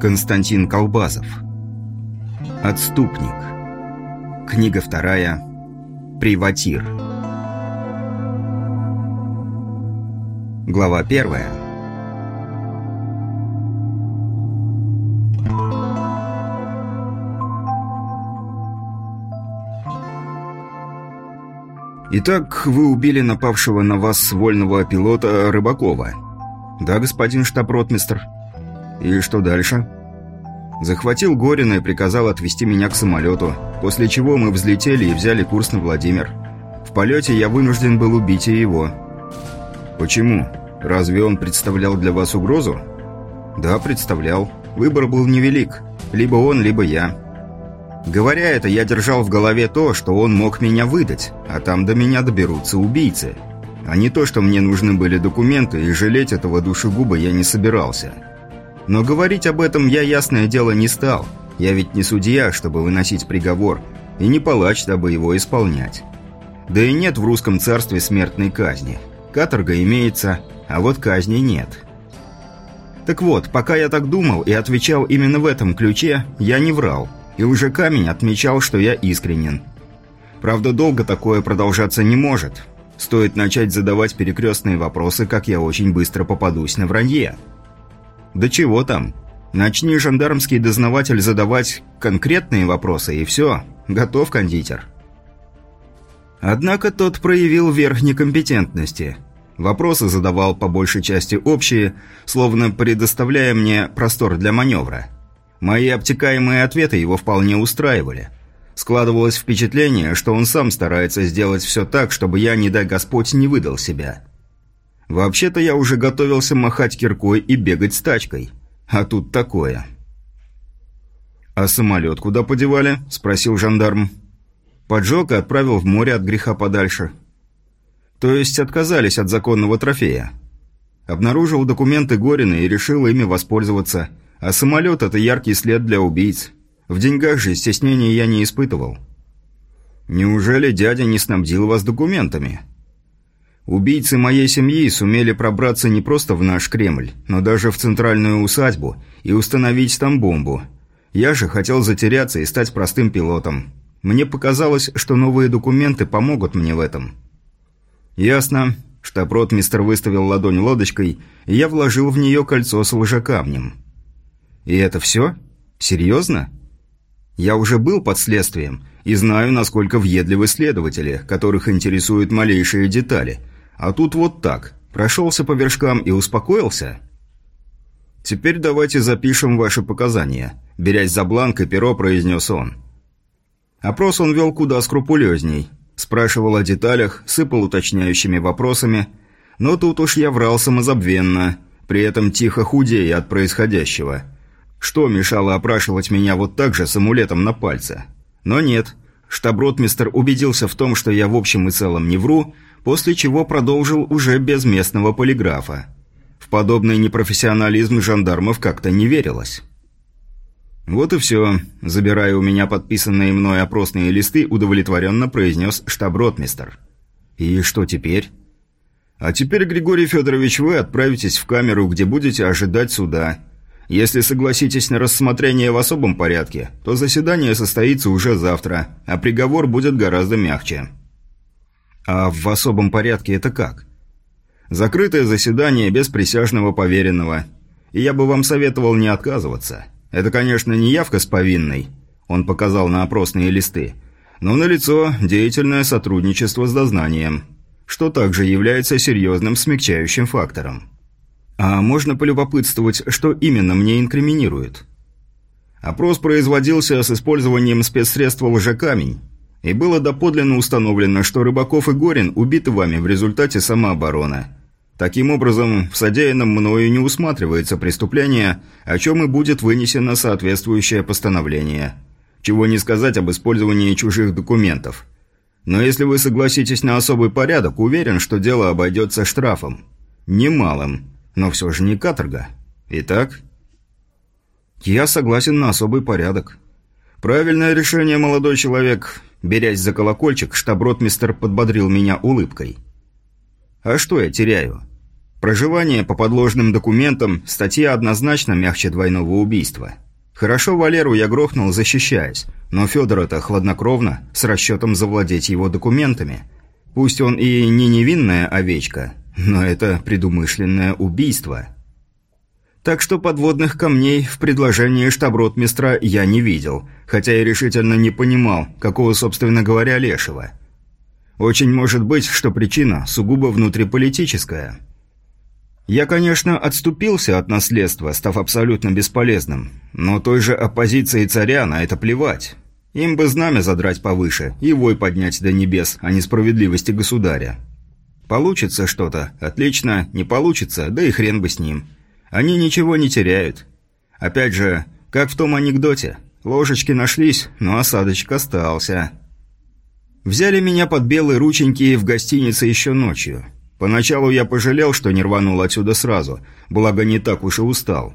Константин Колбазов. Отступник. Книга вторая. Приватир. Глава первая. Итак, вы убили напавшего на вас вольного пилота Рыбакова. Да, господин штаб-ротмистр? И что дальше? Захватил Горина и приказал отвезти меня к самолету, после чего мы взлетели и взяли курс на Владимир. В полете я вынужден был убить и его. Почему? Разве он представлял для вас угрозу? Да, представлял. Выбор был невелик. Либо он, либо я. Говоря это, я держал в голове то, что он мог меня выдать, а там до меня доберутся убийцы. А не то, что мне нужны были документы, и жалеть этого душегуба я не собирался. Но говорить об этом я, ясное дело, не стал. Я ведь не судья, чтобы выносить приговор, и не палач, дабы его исполнять. Да и нет в русском царстве смертной казни. Каторга имеется, а вот казни нет. Так вот, пока я так думал и отвечал именно в этом ключе, я не врал – и уже камень отмечал, что я искренен. Правда, долго такое продолжаться не может. Стоит начать задавать перекрестные вопросы, как я очень быстро попадусь на вранье. Да чего там? Начни жандармский дознаватель задавать конкретные вопросы, и все, готов кондитер. Однако тот проявил верх некомпетентности. Вопросы задавал по большей части общие, словно предоставляя мне простор для маневра. Мои обтекаемые ответы его вполне устраивали. Складывалось впечатление, что он сам старается сделать все так, чтобы я, не дай Господь, не выдал себя. Вообще-то я уже готовился махать киркой и бегать с тачкой. А тут такое. «А самолет куда подевали?» – спросил жандарм. Поджег и отправил в море от греха подальше. То есть отказались от законного трофея. Обнаружил документы Горина и решил ими воспользоваться – а самолет – это яркий след для убийц. В деньгах же стеснения я не испытывал. Неужели дядя не снабдил вас документами? Убийцы моей семьи сумели пробраться не просто в наш Кремль, но даже в центральную усадьбу и установить там бомбу. Я же хотел затеряться и стать простым пилотом. Мне показалось, что новые документы помогут мне в этом. Ясно. Штаб-ротмистр выставил ладонь лодочкой, и я вложил в нее кольцо с лжекамнем. И это все? Серьезно? Я уже был под следствием и знаю, насколько въедливы следователи, которых интересуют малейшие детали. А тут вот так. Прошелся по вершкам и успокоился? Теперь давайте запишем ваши показания. Берясь за бланк и перо, произнес он. Опрос он вел куда скрупулезней. Спрашивал о деталях, сыпал уточняющими вопросами. Но тут уж я врал самозабвенно, при этом тихо худея от происходящего – что мешало опрашивать меня вот так же с амулетом на пальце? Но нет. Штаб-ротмистер убедился в том, что я в общем и целом не вру, после чего продолжил уже без местного полиграфа. В подобный непрофессионализм жандармов как-то не верилось. «Вот и все», – забирая у меня подписанные мной опросные листы, удовлетворенно произнес штаб-ротмистер. «И что теперь?» «А теперь, Григорий Федорович, вы отправитесь в камеру, где будете ожидать суда. Если согласитесь на рассмотрение в особом порядке, то заседание состоится уже завтра, а приговор будет гораздо мягче. А в особом порядке это как? Закрытое заседание без присяжного поверенного. И я бы вам советовал не отказываться. Это, конечно, не явка с повинной, он показал на опросные листы, но налицо деятельное сотрудничество с дознанием, что также является серьезным смягчающим фактором. А можно полюбопытствовать, что именно мне инкриминируют? Опрос производился с использованием спецсредства «Лжекамень». И было доподлинно установлено, что Рыбаков и Горин убиты вами в результате самообороны. Таким образом, в содеянном мною не усматривается преступление, о чем и будет вынесено соответствующее постановление. Чего не сказать об использовании чужих документов. Но если вы согласитесь на особый порядок, уверен, что дело обойдется штрафом. Немалым, но все же не каторга. Итак? Я согласен на особый порядок. Правильное решение, молодой человек. Берясь за колокольчик, штаб-ротмистер подбодрил меня улыбкой. А что я теряю? Проживание по подложным документам – статья однозначно мягче двойного убийства. Хорошо Валеру я грохнул, защищаясь, но Федора-то хладнокровно, с расчетом завладеть его документами. Пусть он и не невинная овечка, но это предумышленное убийство. Так что подводных камней в предложении штаб-ротмистра я не видел, хотя и решительно не понимал, какого, собственно говоря, лешего. Очень может быть, что причина сугубо внутриполитическая – я, конечно, отступился от наследства, став абсолютно бесполезным, но той же оппозиции царя на это плевать. Им бы знамя задрать повыше и вой поднять до небес о несправедливости государя. Получится что-то, отлично, не получится, да и хрен бы с ним. Они ничего не теряют. Опять же, как в том анекдоте, ложечки нашлись, но осадочек остался. Взяли меня под белые рученьки в гостинице еще ночью. Поначалу я пожалел, что не рванул отсюда сразу, благо не так уж и устал.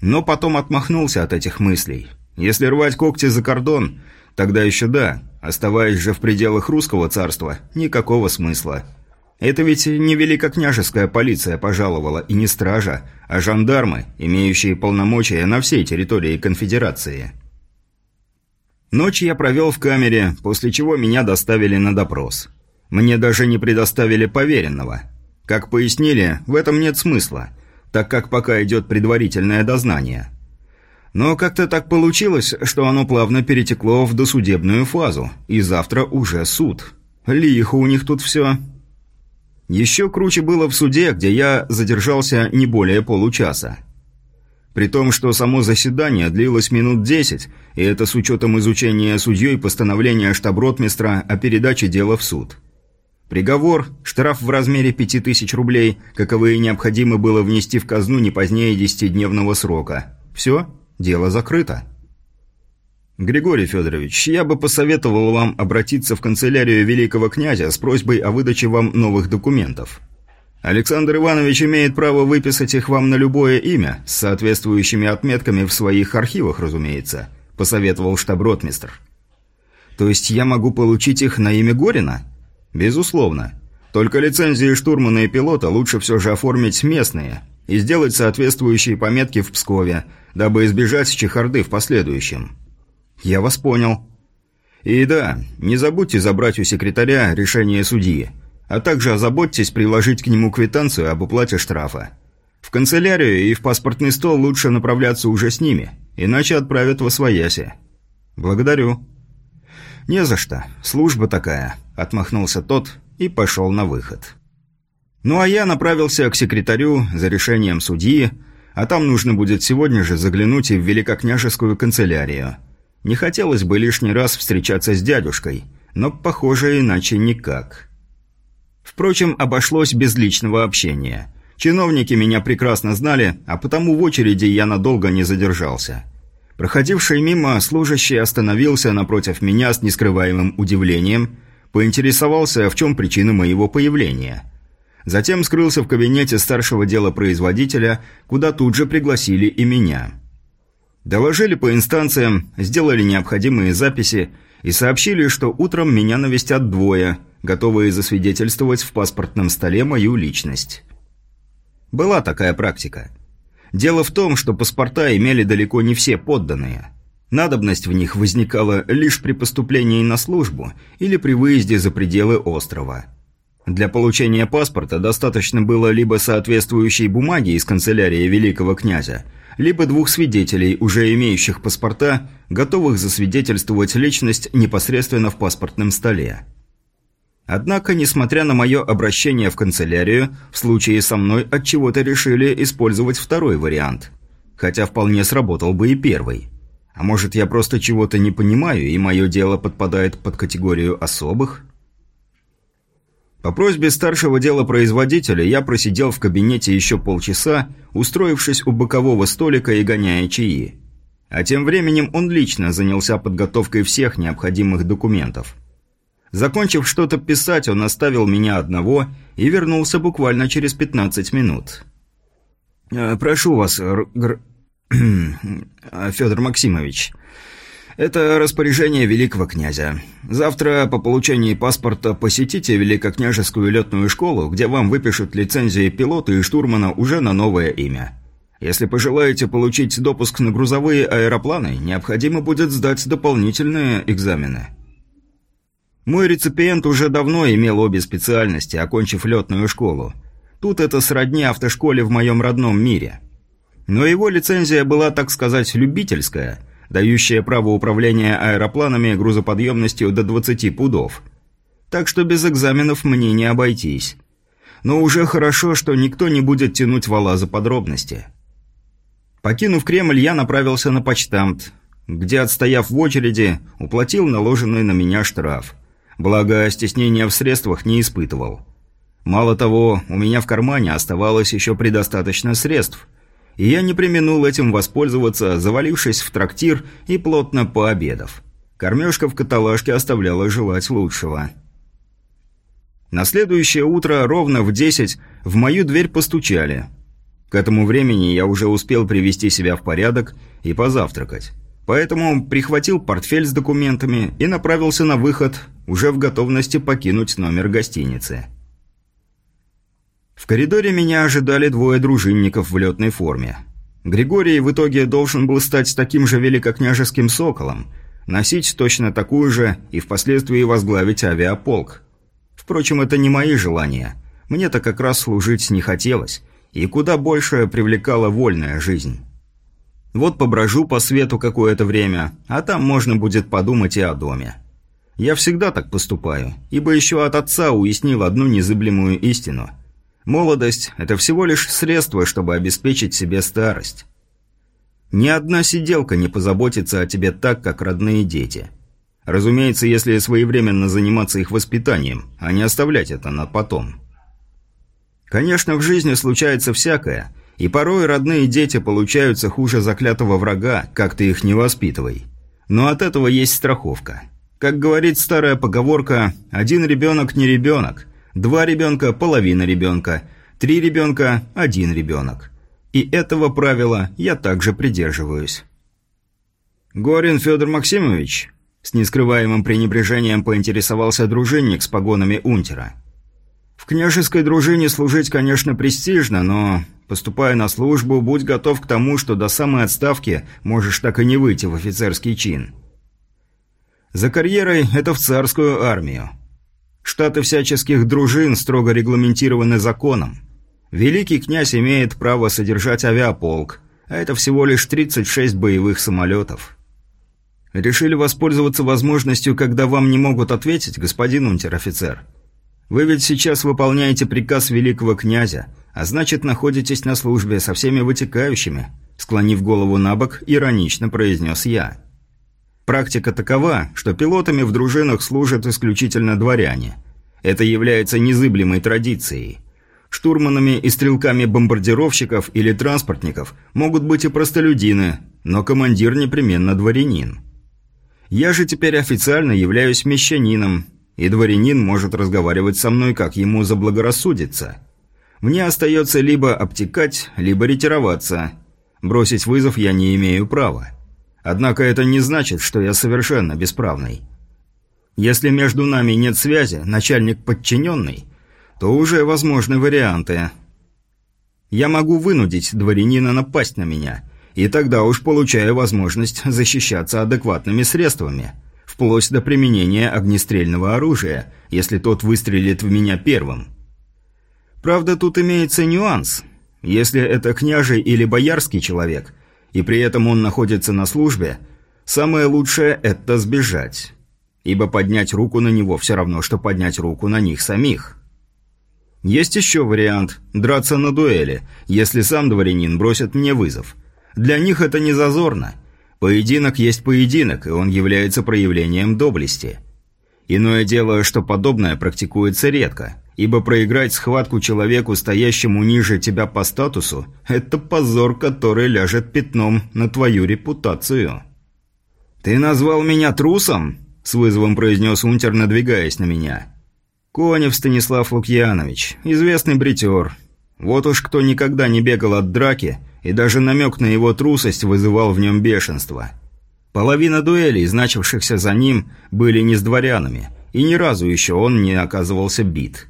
Но потом отмахнулся от этих мыслей. Если рвать когти за кордон, тогда еще да, оставаясь же в пределах русского царства, никакого смысла. Это ведь не великокняжеская полиция пожаловала и не стража, а жандармы, имеющие полномочия на всей территории конфедерации. Ночь я провел в камере, после чего меня доставили на допрос. Мне даже не предоставили поверенного. Как пояснили, в этом нет смысла, так как пока идет предварительное дознание. Но как-то так получилось, что оно плавно перетекло в досудебную фазу, и завтра уже суд. Лихо у них тут все. Еще круче было в суде, где я задержался не более получаса. При том, что само заседание длилось минут десять, и это с учетом изучения судьей постановления штаб-ротмистра о передаче дела в суд. Приговор – штраф в размере 5000 рублей, каковые необходимо было внести в казну не позднее 10-дневного срока. Все, дело закрыто. Григорий Федорович, я бы посоветовал вам обратиться в канцелярию великого князя с просьбой о выдаче вам новых документов. Александр Иванович имеет право выписать их вам на любое имя, с соответствующими отметками в своих архивах, разумеется, посоветовал штаб-ротмистр. То есть я могу получить их на имя Горина? Безусловно. Только лицензии штурмана и пилота лучше все же оформить местные и сделать соответствующие пометки в Пскове, дабы избежать чехарды в последующем. Я вас понял. И да, не забудьте забрать у секретаря решение судьи, а также озаботьтесь приложить к нему квитанцию об уплате штрафа. В канцелярию и в паспортный стол лучше направляться уже с ними, иначе отправят во свояси. Благодарю. «Не за что. Служба такая», – отмахнулся тот и пошел на выход. Ну а я направился к секретарю за решением судьи, а там нужно будет сегодня же заглянуть и в великокняжескую канцелярию. Не хотелось бы лишний раз встречаться с дядюшкой, но, похоже, иначе никак. Впрочем, обошлось без личного общения. Чиновники меня прекрасно знали, а потому в очереди я надолго не задержался – Проходивший мимо служащий остановился напротив меня с нескрываемым удивлением, поинтересовался, в чем причина моего появления. Затем скрылся в кабинете старшего дела производителя, куда тут же пригласили и меня. Доложили по инстанциям, сделали необходимые записи и сообщили, что утром меня навестят двое, готовые засвидетельствовать в паспортном столе мою личность. Была такая практика – Дело в том, что паспорта имели далеко не все подданные. Надобность в них возникала лишь при поступлении на службу или при выезде за пределы острова. Для получения паспорта достаточно было либо соответствующей бумаги из канцелярии великого князя, либо двух свидетелей, уже имеющих паспорта, готовых засвидетельствовать личность непосредственно в паспортном столе. Однако, несмотря на мое обращение в канцелярию, в случае со мной от чего то решили использовать второй вариант. Хотя вполне сработал бы и первый. А может, я просто чего-то не понимаю, и мое дело подпадает под категорию особых? По просьбе старшего делопроизводителя я просидел в кабинете еще полчаса, устроившись у бокового столика и гоняя чаи. А тем временем он лично занялся подготовкой всех необходимых документов. Закончив что-то писать, он оставил меня одного и вернулся буквально через 15 минут. «Э, «Прошу вас, Федор Максимович, это распоряжение великого князя. Завтра по получении паспорта посетите Великокняжескую летную школу, где вам выпишут лицензии пилота и штурмана уже на новое имя. Если пожелаете получить допуск на грузовые аэропланы, необходимо будет сдать дополнительные экзамены. Мой реципиент уже давно имел обе специальности, окончив летную школу. Тут это сродни автошколе в моем родном мире. Но его лицензия была, так сказать, любительская – дающая право управления аэропланами грузоподъемностью до 20 пудов. Так что без экзаменов мне не обойтись. Но уже хорошо, что никто не будет тянуть вала за подробности. Покинув Кремль, я направился на почтамт, где, отстояв в очереди, уплатил наложенный на меня штраф. Благо, стеснения в средствах не испытывал. Мало того, у меня в кармане оставалось еще предостаточно средств – и я не применул этим воспользоваться, завалившись в трактир и плотно пообедав. Кормежка в каталажке оставляла желать лучшего. На следующее утро, ровно в десять, в мою дверь постучали. К этому времени я уже успел привести себя в порядок и позавтракать. Поэтому прихватил портфель с документами и направился на выход, уже в готовности покинуть номер гостиницы. В коридоре меня ожидали двое дружинников в летной форме. Григорий в итоге должен был стать таким же великокняжеским соколом, носить точно такую же и впоследствии возглавить авиаполк. Впрочем, это не мои желания. Мне-то как раз служить не хотелось, и куда больше привлекала вольная жизнь. Вот поброжу по свету какое-то время, а там можно будет подумать и о доме. Я всегда так поступаю, ибо еще от отца уяснил одну незыблемую истину – Молодость – это всего лишь средство, чтобы обеспечить себе старость. Ни одна сиделка не позаботится о тебе так, как родные дети. Разумеется, если своевременно заниматься их воспитанием, а не оставлять это на потом. Конечно, в жизни случается всякое, и порой родные дети получаются хуже заклятого врага, как ты их не воспитывай. Но от этого есть страховка. Как говорит старая поговорка, один ребенок не ребенок – Два ребенка – половина ребенка. Три ребенка – один ребенок. И этого правила я также придерживаюсь. «Горин Федор Максимович?» С нескрываемым пренебрежением поинтересовался дружинник с погонами унтера. «В княжеской дружине служить, конечно, престижно, но, поступая на службу, будь готов к тому, что до самой отставки можешь так и не выйти в офицерский чин. За карьерой – это в царскую армию. Штаты всяческих дружин строго регламентированы законом. Великий князь имеет право содержать авиаполк, а это всего лишь 36 боевых самолетов. Решили воспользоваться возможностью, когда вам не могут ответить, господин унтер-офицер. Вы ведь сейчас выполняете приказ великого князя, а значит находитесь на службе со всеми вытекающими, склонив голову на бок, иронично произнес я. Практика такова, что пилотами в дружинах служат исключительно дворяне. Это является незыблемой традицией. Штурманами и стрелками бомбардировщиков или транспортников могут быть и простолюдины, но командир непременно дворянин. Я же теперь официально являюсь мещанином, и дворянин может разговаривать со мной, как ему заблагорассудится. Мне остается либо обтекать, либо ретироваться. Бросить вызов я не имею права. Однако это не значит, что я совершенно бесправный. Если между нами нет связи, начальник-подчиненный, то уже возможны варианты. Я могу вынудить дворянина напасть на меня, и тогда уж получаю возможность защищаться адекватными средствами, вплоть до применения огнестрельного оружия, если тот выстрелит в меня первым. Правда, тут имеется нюанс. Если это княжий или боярский человек – и при этом он находится на службе, самое лучшее – это сбежать. Ибо поднять руку на него все равно, что поднять руку на них самих. Есть еще вариант – драться на дуэли, если сам дворянин бросит мне вызов. Для них это не зазорно. Поединок есть поединок, и он является проявлением доблести. Иное дело, что подобное практикуется редко, ибо проиграть схватку человеку, стоящему ниже тебя по статусу, это позор, который ляжет пятном на твою репутацию. «Ты назвал меня трусом?» – с вызовом произнес унтер, надвигаясь на меня. «Конев Станислав Лукьянович, известный бритер. Вот уж кто никогда не бегал от драки, и даже намек на его трусость вызывал в нем бешенство». Половина дуэлей, значившихся за ним, были не с дворянами, и ни разу еще он не оказывался бит.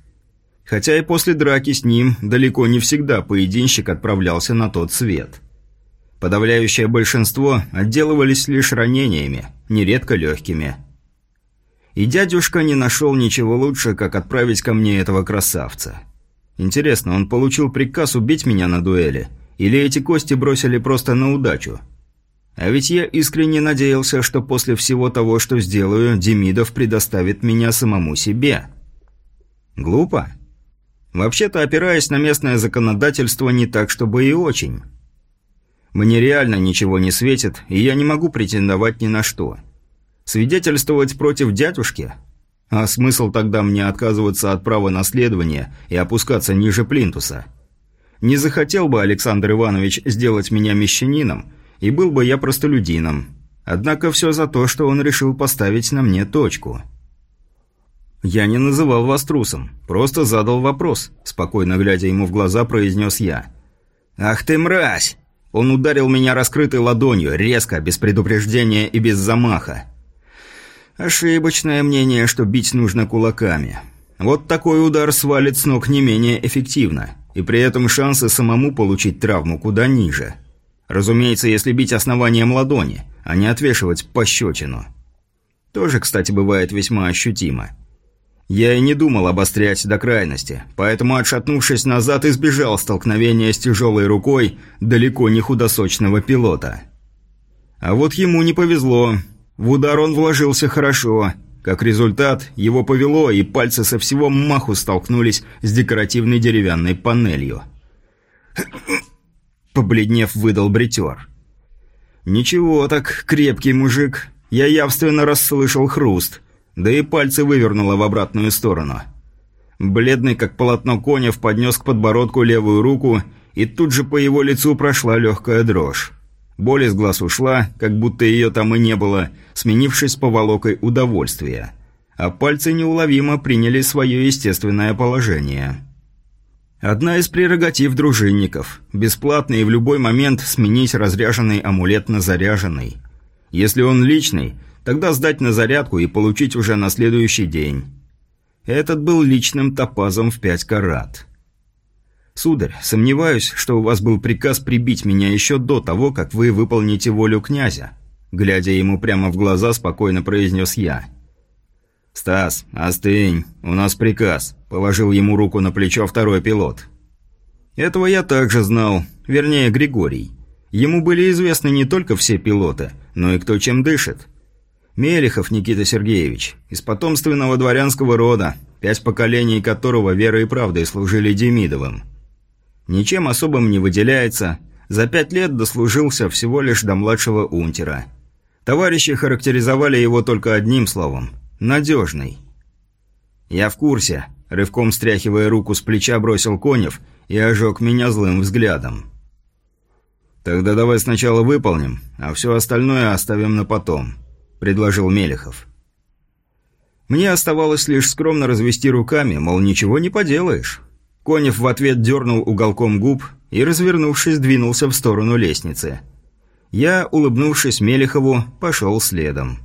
Хотя и после драки с ним далеко не всегда поединщик отправлялся на тот свет. Подавляющее большинство отделывались лишь ранениями, нередко легкими. И дядюшка не нашел ничего лучше, как отправить ко мне этого красавца. Интересно, он получил приказ убить меня на дуэли, или эти кости бросили просто на удачу – а ведь я искренне надеялся, что после всего того, что сделаю, Демидов предоставит меня самому себе. Глупо? Вообще-то, опираясь на местное законодательство, не так, чтобы и очень. Мне реально ничего не светит, и я не могу претендовать ни на что. Свидетельствовать против дядюшки? А смысл тогда мне отказываться от права наследования и опускаться ниже плинтуса? Не захотел бы Александр Иванович сделать меня мещанином – и был бы я простолюдином. Однако все за то, что он решил поставить на мне точку. «Я не называл вас трусом, просто задал вопрос», – спокойно глядя ему в глаза, произнес я. «Ах ты мразь!» Он ударил меня раскрытой ладонью, резко, без предупреждения и без замаха. Ошибочное мнение, что бить нужно кулаками. Вот такой удар свалит с ног не менее эффективно, и при этом шансы самому получить травму куда ниже. Разумеется, если бить основанием ладони, а не отвешивать пощечину. Тоже, кстати, бывает весьма ощутимо. Я и не думал обострять до крайности, поэтому, отшатнувшись назад, избежал столкновения с тяжелой рукой далеко не худосочного пилота. А вот ему не повезло. В удар он вложился хорошо. Как результат, его повело, и пальцы со всего маху столкнулись с декоративной деревянной панелью. Побледнев, выдал бритер. «Ничего так, крепкий мужик. Я явственно расслышал хруст, да и пальцы вывернуло в обратную сторону». Бледный, как полотно Конев, поднес к подбородку левую руку, и тут же по его лицу прошла легкая дрожь. Боль из глаз ушла, как будто ее там и не было, сменившись поволокой удовольствия. А пальцы неуловимо приняли свое естественное положение. Одна из прерогатив дружинников – бесплатно и в любой момент сменить разряженный амулет на заряженный. Если он личный, тогда сдать на зарядку и получить уже на следующий день. Этот был личным топазом в пять карат. «Сударь, сомневаюсь, что у вас был приказ прибить меня еще до того, как вы выполните волю князя», глядя ему прямо в глаза, спокойно произнес я – «Стас, остынь, у нас приказ», – положил ему руку на плечо второй пилот. Этого я также знал, вернее Григорий. Ему были известны не только все пилоты, но и кто чем дышит. Мелехов Никита Сергеевич, из потомственного дворянского рода, пять поколений которого верой и правдой служили Демидовым. Ничем особым не выделяется, за пять лет дослужился всего лишь до младшего унтера. Товарищи характеризовали его только одним словом – Надежный. Я в курсе. Рывком стряхивая руку с плеча, бросил Конев и ожег меня злым взглядом. «Тогда давай сначала выполним, а все остальное оставим на потом», – предложил Мелехов. Мне оставалось лишь скромно развести руками, мол, ничего не поделаешь. Конев в ответ дернул уголком губ и, развернувшись, двинулся в сторону лестницы. Я, улыбнувшись Мелехову, пошел следом.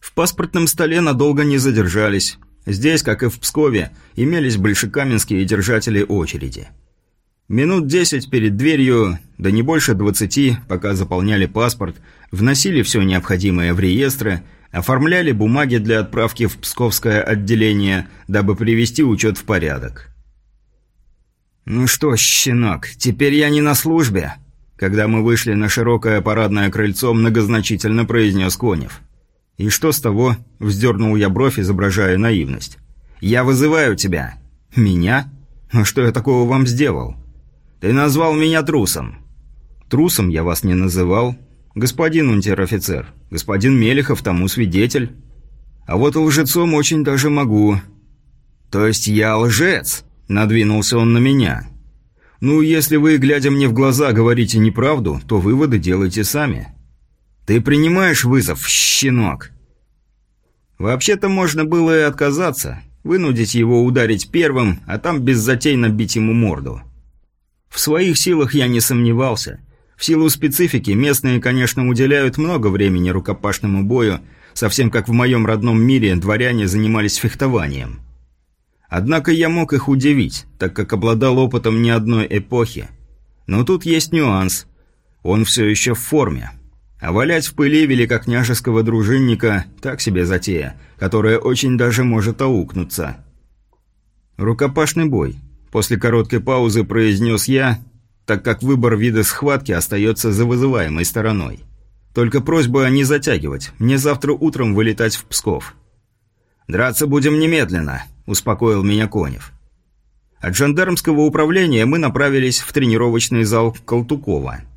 В паспортном столе надолго не задержались. Здесь, как и в Пскове, имелись большекаменские держатели очереди. Минут десять перед дверью, да не больше двадцати, пока заполняли паспорт, вносили все необходимое в реестры, оформляли бумаги для отправки в Псковское отделение, дабы привести учет в порядок. «Ну что, щенок, теперь я не на службе?» Когда мы вышли на широкое парадное крыльцо, многозначительно произнес Конев. «И что с того?» – вздернул я бровь, изображая наивность. «Я вызываю тебя». «Меня? Ну что я такого вам сделал?» «Ты назвал меня трусом». «Трусом я вас не называл. Господин унтер-офицер, господин Мелехов тому свидетель. А вот лжецом очень даже могу. То есть я лжец? Надвинулся он на меня. Ну, если вы, глядя мне в глаза, говорите неправду, то выводы делайте сами. Ты принимаешь вызов, щенок? Вообще-то можно было и отказаться, вынудить его ударить первым, а там беззатейно бить ему морду. В своих силах я не сомневался. В силу специфики местные, конечно, уделяют много времени рукопашному бою, совсем как в моем родном мире дворяне занимались фехтованием. Однако я мог их удивить, так как обладал опытом не одной эпохи. Но тут есть нюанс. Он все еще в форме. А валять в пыли великокняжеского дружинника – так себе затея, которая очень даже может аукнуться. «Рукопашный бой», – после короткой паузы произнес я, так как выбор вида схватки остается за вызываемой стороной. Только просьба не затягивать, мне завтра утром вылетать в Псков. «Драться будем немедленно», – успокоил меня Конев. От жандармского управления мы направились в тренировочный зал Колтукова –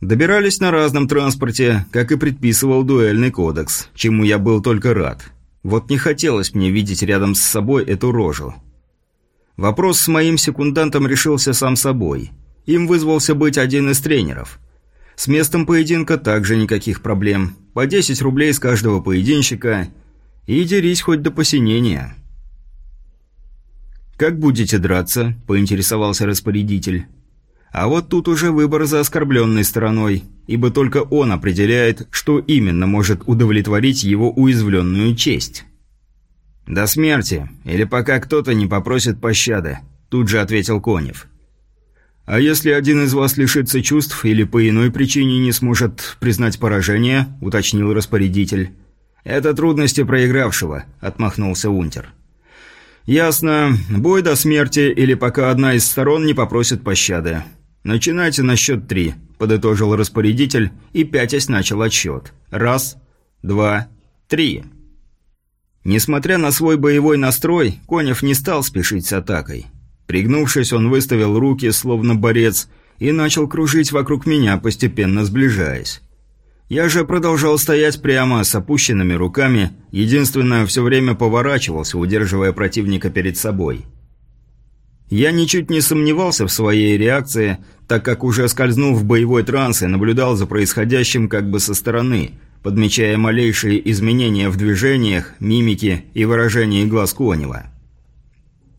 Добирались на разном транспорте, как и предписывал дуэльный кодекс, чему я был только рад. Вот не хотелось мне видеть рядом с собой эту рожу. Вопрос с моим секундантом решился сам собой. Им вызвался быть один из тренеров. С местом поединка также никаких проблем. По 10 рублей с каждого поединщика. И дерись хоть до посинения. «Как будете драться?» – поинтересовался распорядитель. А вот тут уже выбор за оскорбленной стороной, ибо только он определяет, что именно может удовлетворить его уязвленную честь. «До смерти, или пока кто-то не попросит пощады», – тут же ответил Конев. «А если один из вас лишится чувств или по иной причине не сможет признать поражение?» – уточнил распорядитель. «Это трудности проигравшего», – отмахнулся Унтер. «Ясно. Бой до смерти или пока одна из сторон не попросит пощады. «Начинайте на счет три», – подытожил распорядитель и пятясь начал отсчет. «Раз, два, три». Несмотря на свой боевой настрой, Конев не стал спешить с атакой. Пригнувшись, он выставил руки, словно борец, и начал кружить вокруг меня, постепенно сближаясь. Я же продолжал стоять прямо, с опущенными руками, единственное, все время поворачивался, удерживая противника перед собой. Я ничуть не сомневался в своей реакции, так как уже скользнул в боевой транс и наблюдал за происходящим как бы со стороны, подмечая малейшие изменения в движениях, мимике и выражении глаз Конева.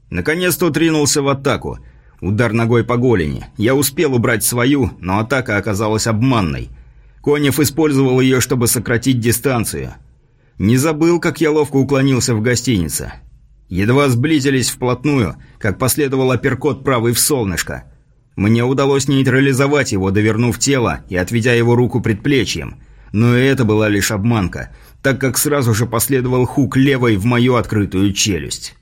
Наконец то ринулся в атаку. Удар ногой по голени. Я успел убрать свою, но атака оказалась обманной. Конев использовал ее, чтобы сократить дистанцию. Не забыл, как я ловко уклонился в гостинице. Едва сблизились вплотную, как последовал апперкот правый в солнышко. Мне удалось нейтрализовать его, довернув тело и отведя его руку предплечьем. Но это была лишь обманка, так как сразу же последовал хук левой в мою открытую челюсть.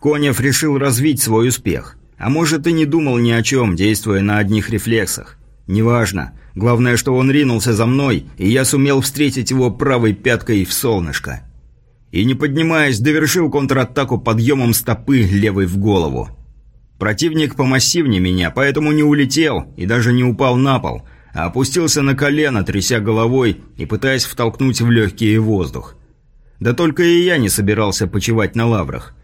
Конев решил развить свой успех. А может и не думал ни о чем, действуя на одних рефлексах. Неважно. Главное, что он ринулся за мной, и я сумел встретить его правой пяткой в солнышко и, не поднимаясь, довершил контратаку подъемом стопы левой в голову. Противник помассивнее меня, поэтому не улетел и даже не упал на пол, опустился на колено, тряся головой и пытаясь втолкнуть в легкий воздух. Да только и я не собирался почивать на лаврах.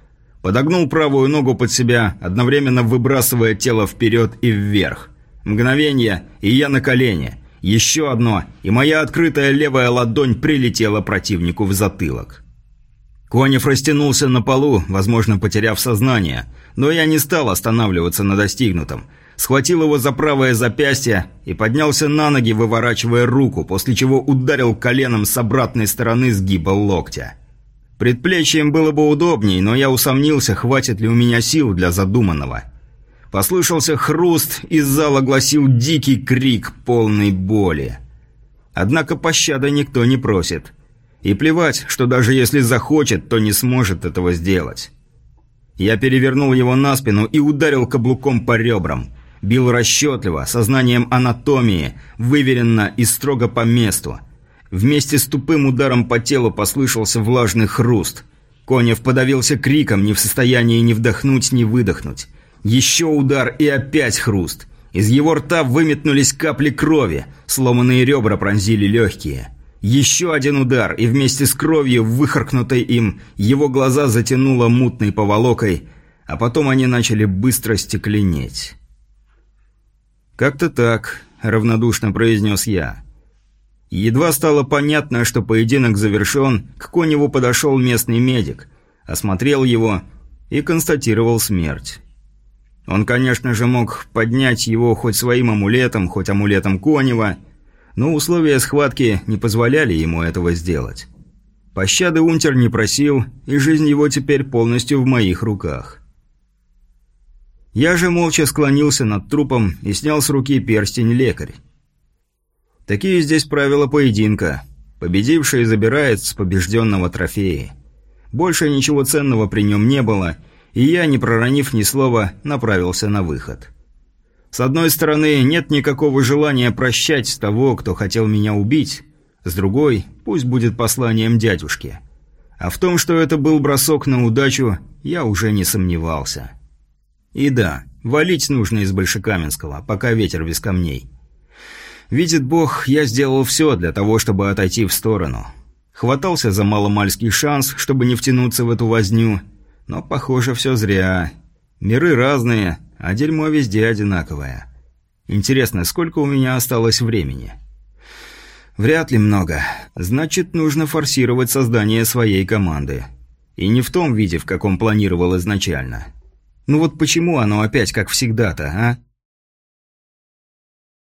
Подогнул правую ногу под себя, одновременно выбрасывая тело вперед и вверх. Мгновение, и я на колене. Еще одно, и моя открытая левая ладонь прилетела противнику в затылок. Конев растянулся на полу, возможно, потеряв сознание, но я не стал останавливаться на достигнутом. Схватил его за правое запястье и поднялся на ноги, выворачивая руку, после чего ударил коленом с обратной стороны сгиба локтя. Предплечьем было бы удобней, но я усомнился, хватит ли у меня сил для задуманного. Послышался хруст, из зала гласил дикий крик полной боли. Однако пощады никто не просит. И плевать, что даже если захочет, то не сможет этого сделать. Я перевернул его на спину и ударил каблуком по ребрам. Бил расчетливо, сознанием анатомии, выверенно и строго по месту. Вместе с тупым ударом по телу послышался влажный хруст. Конев подавился криком, не в состоянии ни вдохнуть, ни выдохнуть. Еще удар и опять хруст. Из его рта выметнулись капли крови, сломанные ребра пронзили легкие. Еще один удар, и вместе с кровью, выхаркнутой им, его глаза затянуло мутной поволокой, а потом они начали быстро стекленеть. «Как-то так», — равнодушно произнес я. Едва стало понятно, что поединок завершен, к Коневу подошел местный медик, осмотрел его и констатировал смерть. Он, конечно же, мог поднять его хоть своим амулетом, хоть амулетом Конева, но условия схватки не позволяли ему этого сделать. Пощады Унтер не просил, и жизнь его теперь полностью в моих руках. Я же молча склонился над трупом и снял с руки перстень лекарь. Такие здесь правила поединка. Победивший забирает с побежденного трофеи. Больше ничего ценного при нем не было – и я, не проронив ни слова, направился на выход. С одной стороны, нет никакого желания прощать того, кто хотел меня убить, с другой, пусть будет посланием дядюшке. А в том, что это был бросок на удачу, я уже не сомневался. И да, валить нужно из Большекаменского, пока ветер без камней. Видит Бог, я сделал все для того, чтобы отойти в сторону. Хватался за маломальский шанс, чтобы не втянуться в эту возню – но, похоже, все зря. Миры разные, а дерьмо везде одинаковое. Интересно, сколько у меня осталось времени? Вряд ли много. Значит, нужно форсировать создание своей команды. И не в том виде, в каком планировал изначально. Ну вот почему оно опять как всегда-то, а?